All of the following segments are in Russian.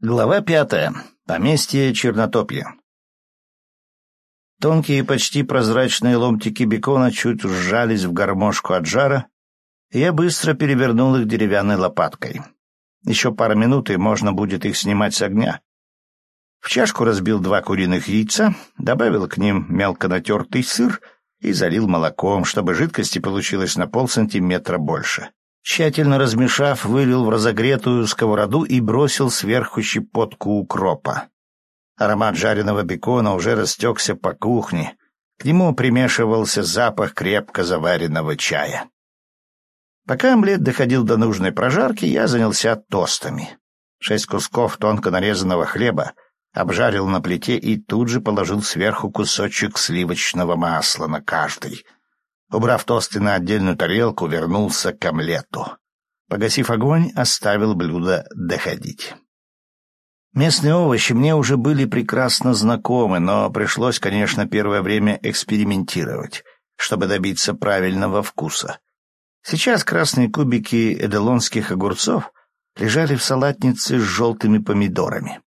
Глава пятая. Поместье Чернотопье. Тонкие, почти прозрачные ломтики бекона чуть сжались в гармошку от жара, и я быстро перевернул их деревянной лопаткой. Еще пара минут, и можно будет их снимать с огня. В чашку разбил два куриных яйца, добавил к ним мелко натертый сыр и залил молоком, чтобы жидкости получилось на полсантиметра больше. Тщательно размешав, вылил в разогретую сковороду и бросил сверху щепотку укропа. Аромат жареного бекона уже растекся по кухне. К нему примешивался запах крепко заваренного чая. Пока омлет доходил до нужной прожарки, я занялся тостами. Шесть кусков тонко нарезанного хлеба обжарил на плите и тут же положил сверху кусочек сливочного масла на каждый — Убрав тосты на отдельную тарелку, вернулся к омлету. Погасив огонь, оставил блюдо доходить. Местные овощи мне уже были прекрасно знакомы, но пришлось, конечно, первое время экспериментировать, чтобы добиться правильного вкуса. Сейчас красные кубики эделонских огурцов лежали в салатнице с желтыми помидорами.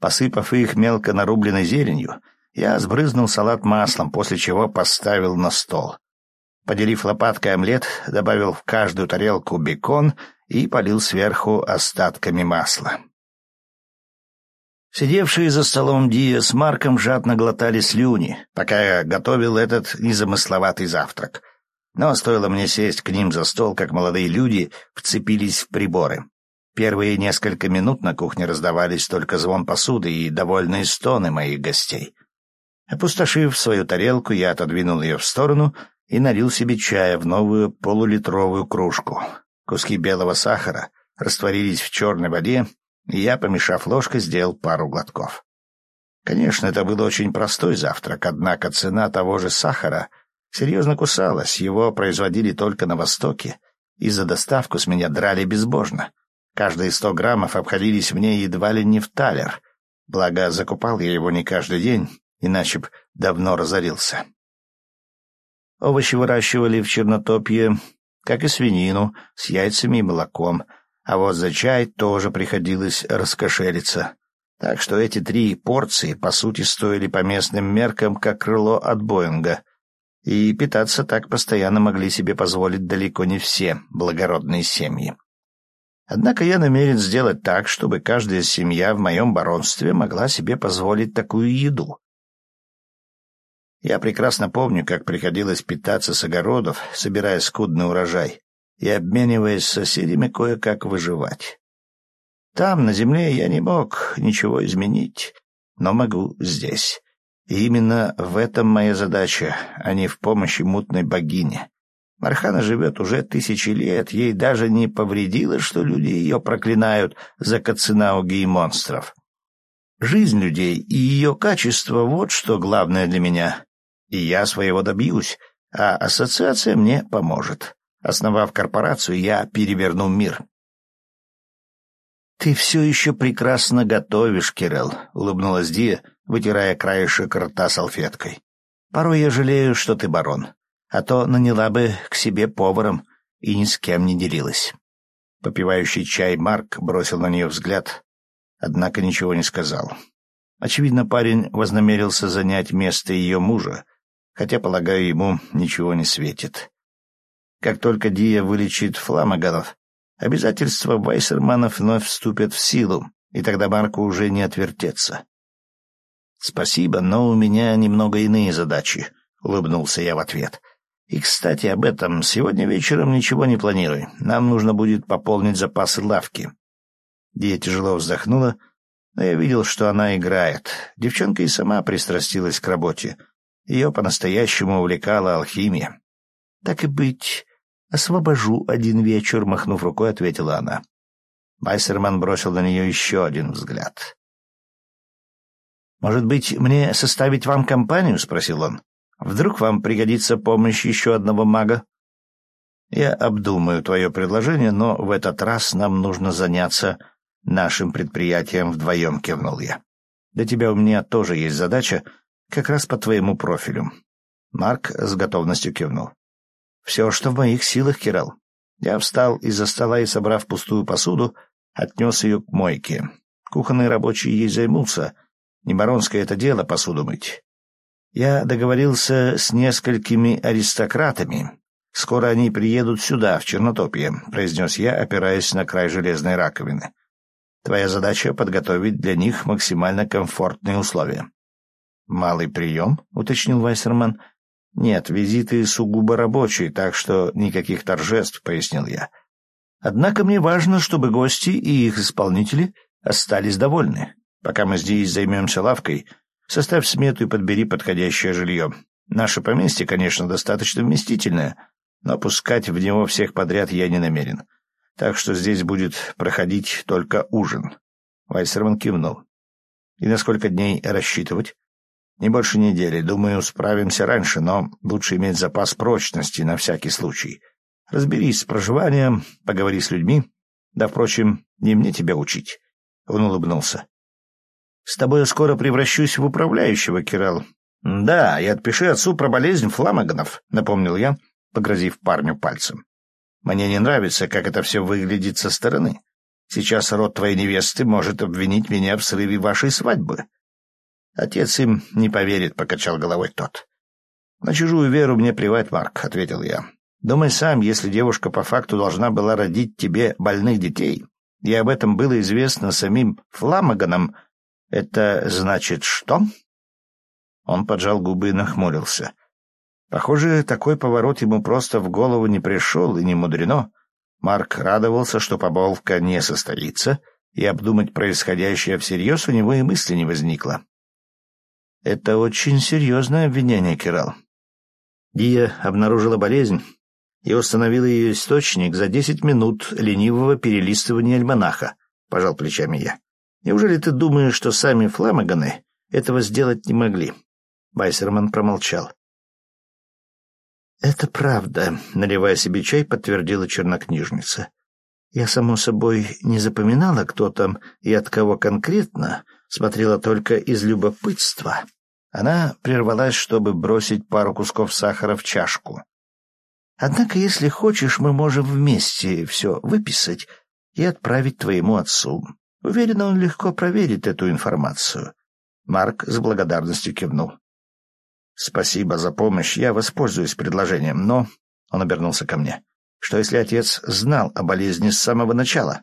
Посыпав их мелко нарубленной зеленью, я сбрызнул салат маслом, после чего поставил на стол. Поделив лопаткой омлет, добавил в каждую тарелку бекон и полил сверху остатками масла. Сидевшие за столом Дия с Марком жадно глотали слюни, пока я готовил этот незамысловатый завтрак. Но стоило мне сесть к ним за стол, как молодые люди вцепились в приборы. Первые несколько минут на кухне раздавались только звон посуды и довольные стоны моих гостей. Опустошив свою тарелку, я отодвинул ее в сторону — и налил себе чая в новую полулитровую кружку. Куски белого сахара растворились в черной воде, и я, помешав ложкой, сделал пару глотков. Конечно, это был очень простой завтрак, однако цена того же сахара серьезно кусалась, его производили только на Востоке, и за доставку с меня драли безбожно. Каждые сто граммов обходились мне едва ли не в талер, благо закупал я его не каждый день, иначе б давно разорился. Овощи выращивали в Чернотопье, как и свинину, с яйцами и молоком, а вот за чай тоже приходилось раскошелиться. Так что эти три порции, по сути, стоили по местным меркам, как крыло от Боинга. И питаться так постоянно могли себе позволить далеко не все благородные семьи. Однако я намерен сделать так, чтобы каждая семья в моем баронстве могла себе позволить такую еду. Я прекрасно помню, как приходилось питаться с огородов, собирая скудный урожай и обмениваясь с соседями кое-как выживать. Там, на земле, я не мог ничего изменить, но могу здесь. И именно в этом моя задача, а не в помощи мутной богине. Мархана живет уже тысячи лет, ей даже не повредило, что люди ее проклинают за кацинауги и монстров. Жизнь людей и ее качество — вот что главное для меня и я своего добьюсь, а ассоциация мне поможет. Основав корпорацию, я переверну мир. «Ты все еще прекрасно готовишь, Кирилл», — улыбнулась Дия, вытирая краешек рта салфеткой. «Порой я жалею, что ты барон, а то наняла бы к себе поваром и ни с кем не делилась». Попивающий чай Марк бросил на нее взгляд, однако ничего не сказал. Очевидно, парень вознамерился занять место ее мужа, хотя, полагаю, ему ничего не светит. Как только Дия вылечит фламаганов, обязательства Вайсерманов вновь вступят в силу, и тогда Марку уже не отвертеться. «Спасибо, но у меня немного иные задачи», — улыбнулся я в ответ. «И, кстати, об этом. Сегодня вечером ничего не планирую. Нам нужно будет пополнить запасы лавки». Дия тяжело вздохнула, но я видел, что она играет. Девчонка и сама пристрастилась к работе — ее по-настоящему увлекала алхимия. «Так и быть, освобожу один вечер», — махнув рукой, ответила она. Байсерман бросил на нее еще один взгляд. «Может быть, мне составить вам компанию?» — спросил он. «Вдруг вам пригодится помощь еще одного мага?» «Я обдумаю твое предложение, но в этот раз нам нужно заняться нашим предприятием вдвоем», — кивнул я. «Для тебя у меня тоже есть задача, как раз по твоему профилю. Марк с готовностью кивнул. Все, что в моих силах, Кирал. Я встал из-за стола и, собрав пустую посуду, отнес ее к мойке. Кухонные рабочие ей займутся. Не баронское это дело посуду мыть. Я договорился с несколькими аристократами. Скоро они приедут сюда, в Чернотопье, — произнес я, опираясь на край железной раковины. Твоя задача — подготовить для них максимально комфортные условия. «Малый прием?» — уточнил Вайсерман. «Нет, визиты сугубо рабочие, так что никаких торжеств», — пояснил я. «Однако мне важно, чтобы гости и их исполнители остались довольны. Пока мы здесь займемся лавкой, составь смету и подбери подходящее жилье. Наше поместье, конечно, достаточно вместительное, но пускать в него всех подряд я не намерен. Так что здесь будет проходить только ужин». Вайсерман кивнул. «И на сколько дней рассчитывать?» Не больше недели. Думаю, справимся раньше, но лучше иметь запас прочности на всякий случай. Разберись с проживанием, поговори с людьми. Да, впрочем, не мне тебя учить. Он улыбнулся. С тобой я скоро превращусь в управляющего, Кирилл. Да, и отпиши отцу про болезнь фламаганов, напомнил я, погрозив парню пальцем. Мне не нравится, как это все выглядит со стороны. Сейчас род твоей невесты может обвинить меня в срыве вашей свадьбы. Отец им не поверит, — покачал головой тот. — На чужую веру мне плевать, Марк, — ответил я. — Думай сам, если девушка по факту должна была родить тебе больных детей, и об этом было известно самим Фламаганом, это значит что? Он поджал губы и нахмурился. Похоже, такой поворот ему просто в голову не пришел, и не мудрено. Марк радовался, что помолвка не состоится, и обдумать происходящее всерьез у него и мысли не возникло. Это очень серьезное обвинение, Кирал. Дия обнаружила болезнь и установила ее источник за десять минут ленивого перелистывания альманаха, — пожал плечами я. Неужели ты думаешь, что сами фламаганы этого сделать не могли? Байсерман промолчал. «Это правда», — наливая себе чай, подтвердила чернокнижница. «Я, само собой, не запоминала, кто там и от кого конкретно, смотрела только из любопытства. Она прервалась, чтобы бросить пару кусков сахара в чашку. «Однако, если хочешь, мы можем вместе все выписать и отправить твоему отцу. Уверена, он легко проверит эту информацию». Марк с благодарностью кивнул. «Спасибо за помощь, я воспользуюсь предложением, но...» Он обернулся ко мне. «Что, если отец знал о болезни с самого начала?»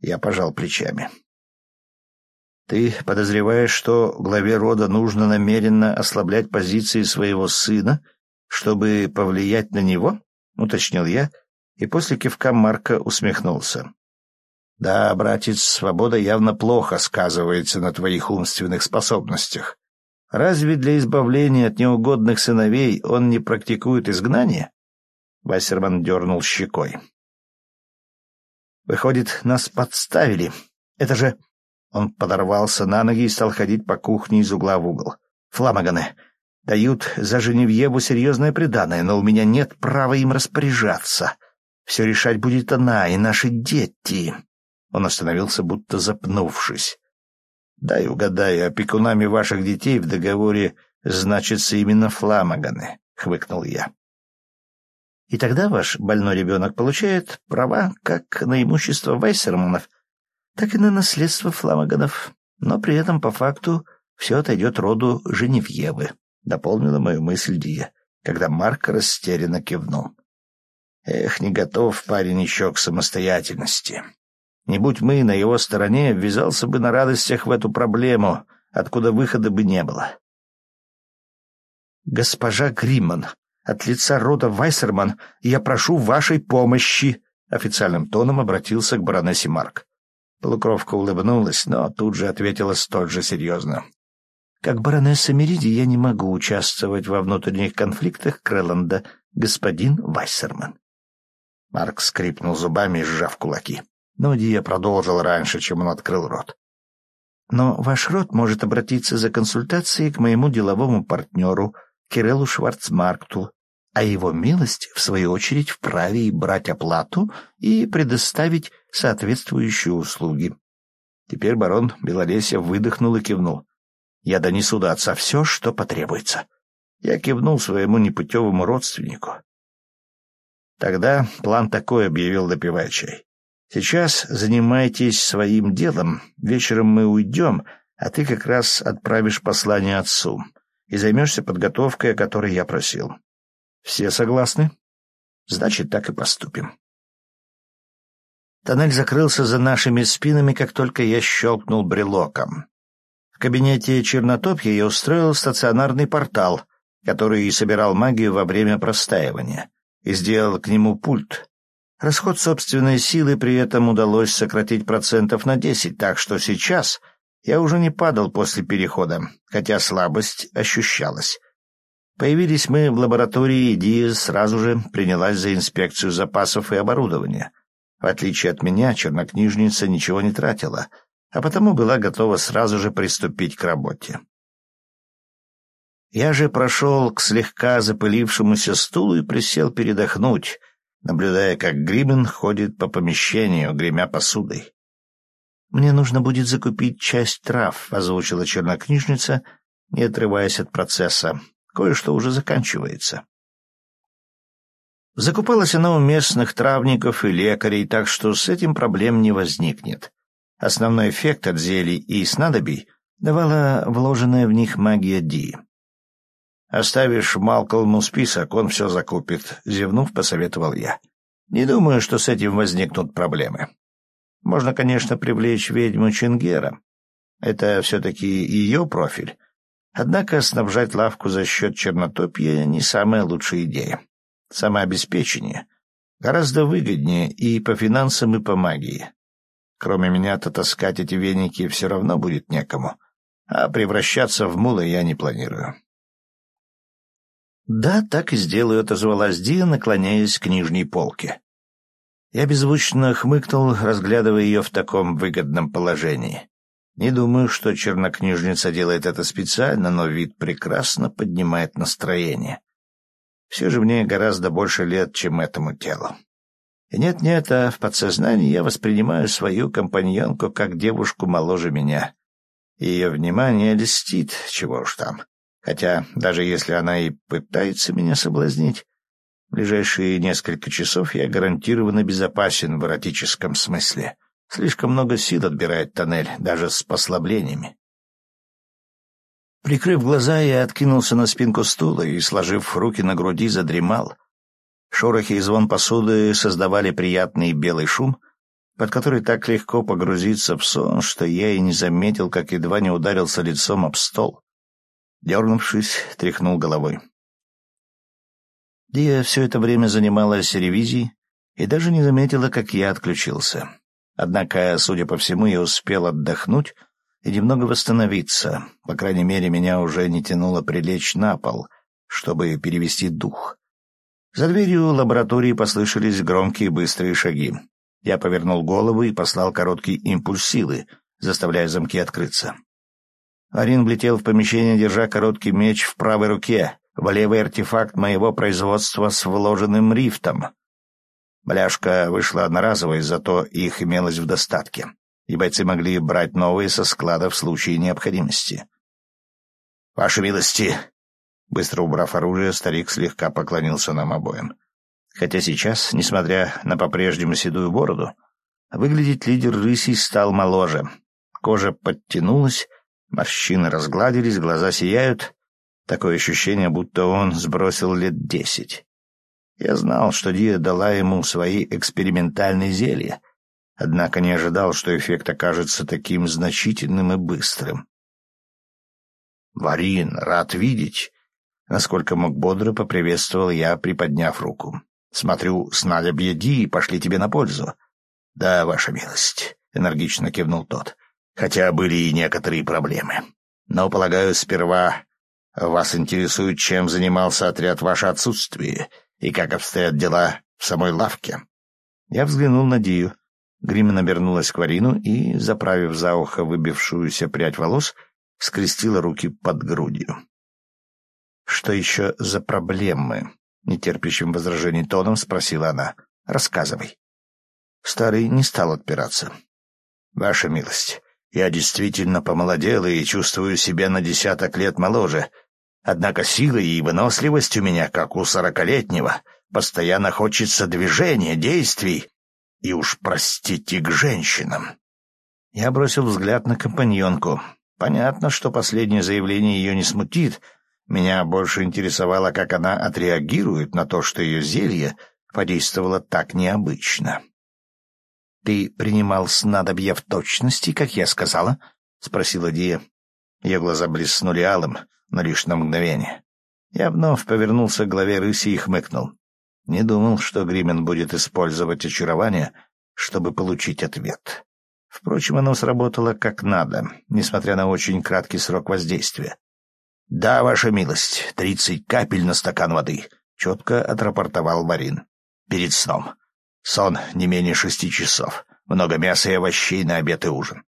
Я пожал плечами. Ты подозреваешь, что главе рода нужно намеренно ослаблять позиции своего сына, чтобы повлиять на него? — уточнил я, и после кивка Марка усмехнулся. — Да, братец, свобода явно плохо сказывается на твоих умственных способностях. Разве для избавления от неугодных сыновей он не практикует изгнание? Вассерман дернул щекой. Выходит, нас подставили. Это же он подорвался на ноги и стал ходить по кухне из угла в угол. «Фламаганы дают за Женевьеву серьезное преданное, но у меня нет права им распоряжаться. Все решать будет она и наши дети». Он остановился, будто запнувшись. «Дай угадаю, опекунами ваших детей в договоре значится именно фламаганы», — хмыкнул я. «И тогда ваш больной ребенок получает права как на имущество Вайсерманов, так и на наследство фламаганов, но при этом по факту все отойдет роду Женевьевы, — дополнила мою мысль Дия, когда Марк растерянно кивнул. Эх, не готов парень еще к самостоятельности. Не будь мы на его стороне, ввязался бы на радостях в эту проблему, откуда выхода бы не было. «Госпожа Гримман, от лица рода Вайсерман я прошу вашей помощи», — официальным тоном обратился к баронессе Марк. Полукровка улыбнулась, но тут же ответила столь же серьезно. «Как баронесса Мериди я не могу участвовать во внутренних конфликтах Крэланда, господин Вайсерман». Марк скрипнул зубами, сжав кулаки. Но Дия продолжил раньше, чем он открыл рот. «Но ваш род может обратиться за консультацией к моему деловому партнеру Кириллу Шварцмаркту, а его милость, в свою очередь, вправе и брать оплату и предоставить соответствующие услуги. Теперь барон Белолесья выдохнул и кивнул. «Я донесу до отца все, что потребуется». Я кивнул своему непутевому родственнику. Тогда план такой объявил, допивая чай. Сейчас занимайтесь своим делом. Вечером мы уйдем, а ты как раз отправишь послание отцу и займешься подготовкой, о которой я просил. Все согласны? Значит, так и поступим. Тоннель закрылся за нашими спинами, как только я щелкнул брелоком. В кабинете Чернотопья я устроил стационарный портал, который и собирал магию во время простаивания, и сделал к нему пульт. Расход собственной силы при этом удалось сократить процентов на десять, так что сейчас я уже не падал после перехода, хотя слабость ощущалась. Появились мы в лаборатории, и Дия сразу же принялась за инспекцию запасов и оборудования. В отличие от меня, чернокнижница ничего не тратила, а потому была готова сразу же приступить к работе. Я же прошел к слегка запылившемуся стулу и присел передохнуть, наблюдая, как Гримен ходит по помещению, гремя посудой. «Мне нужно будет закупить часть трав», — озвучила чернокнижница, не отрываясь от процесса. «Кое-что уже заканчивается». Закупалась она у местных травников и лекарей, так что с этим проблем не возникнет. Основной эффект от зелий и снадобий давала вложенная в них магия Ди. «Оставишь Малкольму список, он все закупит», — зевнув, посоветовал я. «Не думаю, что с этим возникнут проблемы. Можно, конечно, привлечь ведьму Чингера. Это все-таки ее профиль. Однако снабжать лавку за счет чернотопья не самая лучшая идея. Самообеспечение гораздо выгоднее и по финансам, и по магии. Кроме меня-то таскать эти веники все равно будет некому, а превращаться в мула я не планирую. «Да, так и сделаю», — отозвалась Дия, наклоняясь к нижней полке. Я беззвучно хмыкнул, разглядывая ее в таком выгодном положении. Не думаю, что чернокнижница делает это специально, но вид прекрасно поднимает настроение. Все же мне гораздо больше лет, чем этому телу. И нет-нет, а в подсознании я воспринимаю свою компаньонку как девушку моложе меня. Ее внимание льстит, чего уж там. Хотя, даже если она и пытается меня соблазнить, в ближайшие несколько часов я гарантированно безопасен в эротическом смысле. Слишком много сил отбирает тоннель, даже с послаблениями. Прикрыв глаза, я откинулся на спинку стула и, сложив руки на груди, задремал. Шорохи и звон посуды создавали приятный белый шум, под который так легко погрузиться в сон, что я и не заметил, как едва не ударился лицом об стол. Дернувшись, тряхнул головой. Дия все это время занималась ревизией и даже не заметила, как я отключился. Однако, судя по всему, я успел отдохнуть и немного восстановиться. По крайней мере, меня уже не тянуло прилечь на пол, чтобы перевести дух. За дверью лаборатории послышались громкие быстрые шаги. Я повернул голову и послал короткий импульс силы, заставляя замки открыться. Арин влетел в помещение, держа короткий меч в правой руке, в левый артефакт моего производства с вложенным рифтом. Бляшка вышла одноразовой, зато их имелось в достатке, и бойцы могли брать новые со склада в случае необходимости. «Ваши милости!» Быстро убрав оружие, старик слегка поклонился нам обоим. Хотя сейчас, несмотря на по-прежнему седую бороду, выглядеть лидер рысей стал моложе. Кожа подтянулась, морщины разгладились, глаза сияют, Такое ощущение, будто он сбросил лет десять. Я знал, что Дия дала ему свои экспериментальные зелья, однако не ожидал, что эффект окажется таким значительным и быстрым. «Варин, рад видеть!» Насколько мог бодро поприветствовал я, приподняв руку. «Смотрю, снадобья Ди пошли тебе на пользу». «Да, ваша милость», — энергично кивнул тот, «хотя были и некоторые проблемы. Но, полагаю, сперва вас интересует, чем занимался отряд ваше отсутствие и как обстоят дела в самой лавке. Я взглянул на Дию. Гримин обернулась к Варину и, заправив за ухо выбившуюся прядь волос, скрестила руки под грудью. «Что еще за проблемы?» — нетерпящим возражений тоном спросила она. «Рассказывай». Старый не стал отпираться. «Ваша милость, я действительно помолодел и чувствую себя на десяток лет моложе, Однако сила и выносливость у меня, как у сорокалетнего. Постоянно хочется движения, действий. И уж простите к женщинам. Я бросил взгляд на компаньонку. Понятно, что последнее заявление ее не смутит. Меня больше интересовало, как она отреагирует на то, что ее зелье подействовало так необычно. «Ты принимал снадобья в точности, как я сказала?» — спросила Дия. Ее глаза блеснули алым, но лишь на мгновение. Я вновь повернулся к главе рыси и хмыкнул. Не думал, что Гримен будет использовать очарование, чтобы получить ответ. Впрочем, оно сработало как надо, несмотря на очень краткий срок воздействия. — Да, ваша милость, тридцать капель на стакан воды, — четко отрапортовал Варин. — Перед сном. Сон не менее шести часов. Много мяса и овощей на обед и ужин.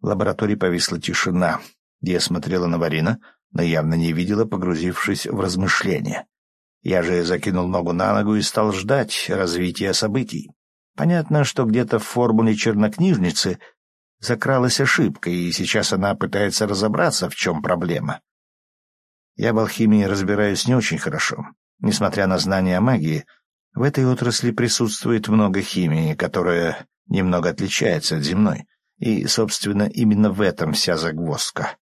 В лаборатории повисла тишина. Я смотрела на Варина, но явно не видела, погрузившись в размышления. Я же закинул ногу на ногу и стал ждать развития событий. Понятно, что где-то в формуле чернокнижницы закралась ошибка, и сейчас она пытается разобраться, в чем проблема. Я в алхимии разбираюсь не очень хорошо. Несмотря на знания о магии, в этой отрасли присутствует много химии, которая немного отличается от земной, и, собственно, именно в этом вся загвоздка.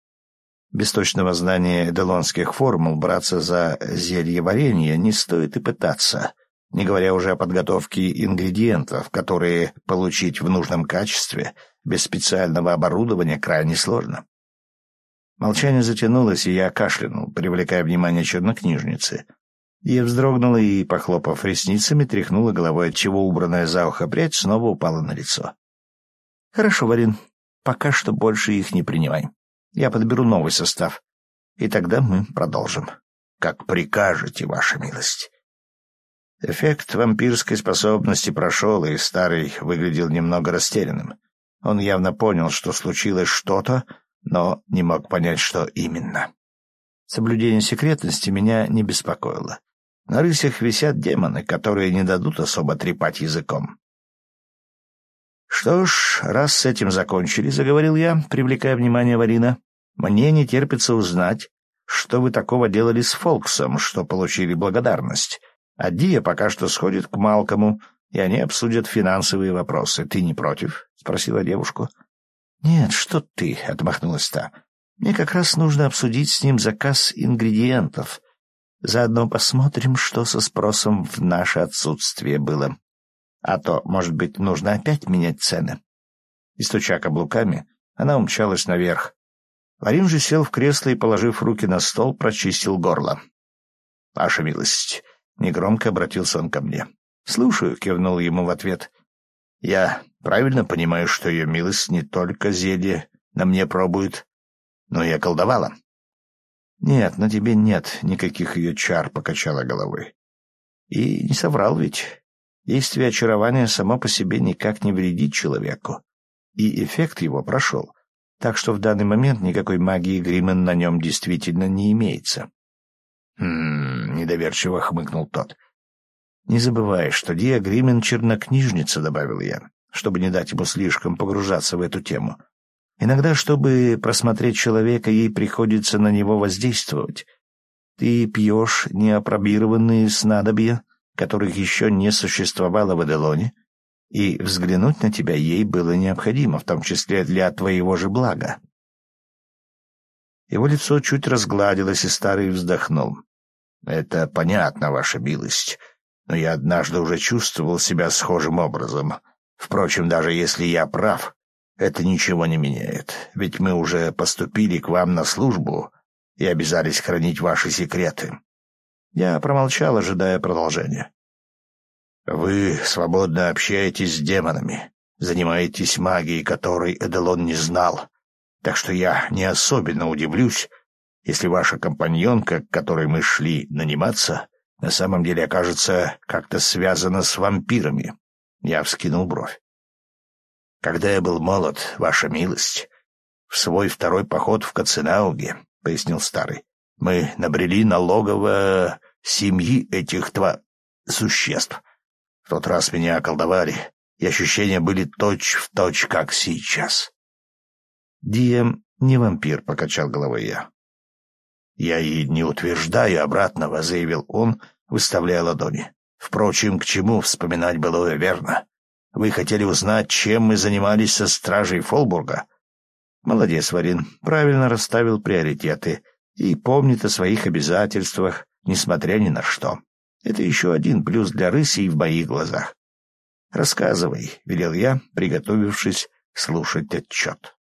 Без точного знания эделонских формул браться за зелье варенья не стоит и пытаться, не говоря уже о подготовке ингредиентов, которые получить в нужном качестве без специального оборудования крайне сложно. Молчание затянулось, и я кашлянул, привлекая внимание чернокнижницы. Я вздрогнула и, похлопав ресницами, тряхнула головой, отчего убранная за ухо прядь снова упала на лицо. — Хорошо, Варин, пока что больше их не принимай. Я подберу новый состав, и тогда мы продолжим. Как прикажете, ваша милость. Эффект вампирской способности прошел, и старый выглядел немного растерянным. Он явно понял, что случилось что-то, но не мог понять, что именно. Соблюдение секретности меня не беспокоило. На рысях висят демоны, которые не дадут особо трепать языком. «Что ж, раз с этим закончили», — заговорил я, привлекая внимание Варина, мне не терпится узнать, что вы такого делали с Фолксом, что получили благодарность. А Дия пока что сходит к Малкому, и они обсудят финансовые вопросы. Ты не против? — спросила девушку. — Нет, что ты, — отмахнулась та. — Мне как раз нужно обсудить с ним заказ ингредиентов. Заодно посмотрим, что со спросом в наше отсутствие было. А то, может быть, нужно опять менять цены. И, стуча каблуками, она умчалась наверх, Варим же сел в кресло и, положив руки на стол, прочистил горло. — Ваша милость, — негромко обратился он ко мне. — Слушаю, — кивнул ему в ответ. — Я правильно понимаю, что ее милость не только зелье на мне пробует, но и околдовала? — Нет, на тебе нет никаких ее чар, — покачала головой. — И не соврал ведь. Действие очарования само по себе никак не вредит человеку, и эффект его прошел так что в данный момент никакой магии Гримен на нем действительно не имеется. «Хм...» — недоверчиво хмыкнул тот. «Не забывай, что Диа Гримен — чернокнижница», — добавил я, чтобы не дать ему слишком погружаться в эту тему. «Иногда, чтобы просмотреть человека, ей приходится на него воздействовать. Ты пьешь неопробированные снадобья, которых еще не существовало в Эделоне, — и взглянуть на тебя ей было необходимо, в том числе для твоего же блага. Его лицо чуть разгладилось, и старый вздохнул. — Это понятно, ваша милость, но я однажды уже чувствовал себя схожим образом. Впрочем, даже если я прав, это ничего не меняет, ведь мы уже поступили к вам на службу и обязались хранить ваши секреты. Я промолчал, ожидая продолжения. Вы свободно общаетесь с демонами, занимаетесь магией, которой Эделон не знал, так что я не особенно удивлюсь, если ваша компаньонка, к которой мы шли наниматься, на самом деле окажется как-то связана с вампирами. Я вскинул бровь. Когда я был молод, ваша милость, в свой второй поход в Каценауге, — пояснил старый, — мы набрели на логово семьи этих два существ. В тот раз меня околдовали, и ощущения были точь-в-точь, точь, как сейчас. «Дием не вампир», — покачал головой я. «Я и не утверждаю обратного», — заявил он, выставляя ладони. «Впрочем, к чему вспоминать былое верно? Вы хотели узнать, чем мы занимались со стражей Фолбурга? Молодец, Варин, правильно расставил приоритеты и помнит о своих обязательствах, несмотря ни на что. Это еще один плюс для рыси в моих глазах. «Рассказывай», — велел я, приготовившись слушать отчет.